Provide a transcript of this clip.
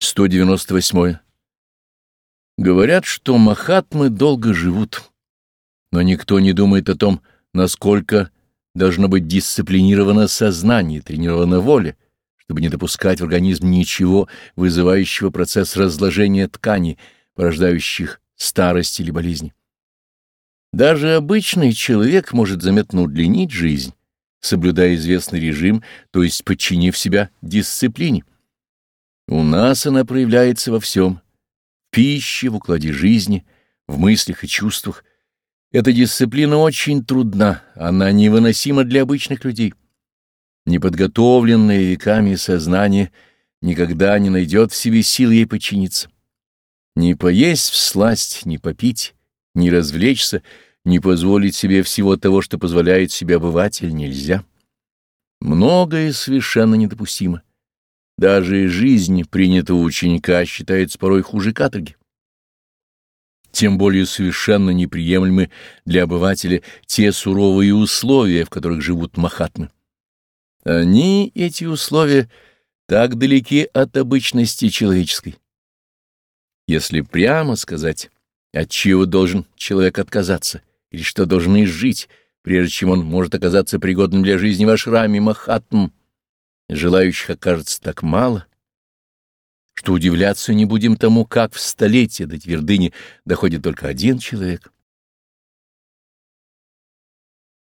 198. Говорят, что махатмы долго живут, но никто не думает о том, насколько должно быть дисциплинировано сознание, тренирована воля, чтобы не допускать в организм ничего, вызывающего процесс разложения тканей, порождающих старость или болезни. Даже обычный человек может заметно удлинить жизнь, соблюдая известный режим, то есть подчинив себя дисциплине. У нас она проявляется во всем. В пище, в укладе жизни, в мыслях и чувствах. Эта дисциплина очень трудна, она невыносима для обычных людей. Неподготовленное веками сознание никогда не найдет в себе сил ей подчиниться. Не поесть в сласть, не попить, не развлечься, не позволить себе всего того, что позволяет себе обыватель, нельзя. Многое совершенно недопустимо. Даже жизнь принятого ученика считается порой хуже каторги. Тем более совершенно неприемлемы для обывателя те суровые условия, в которых живут махатмы. Они, эти условия, так далеки от обычности человеческой. Если прямо сказать, от чего должен человек отказаться, или что должен изжить, прежде чем он может оказаться пригодным для жизни в ашраме Махатм, Желающих окажется так мало, что удивляться не будем тому, как в столетие до твердыни доходит только один человек —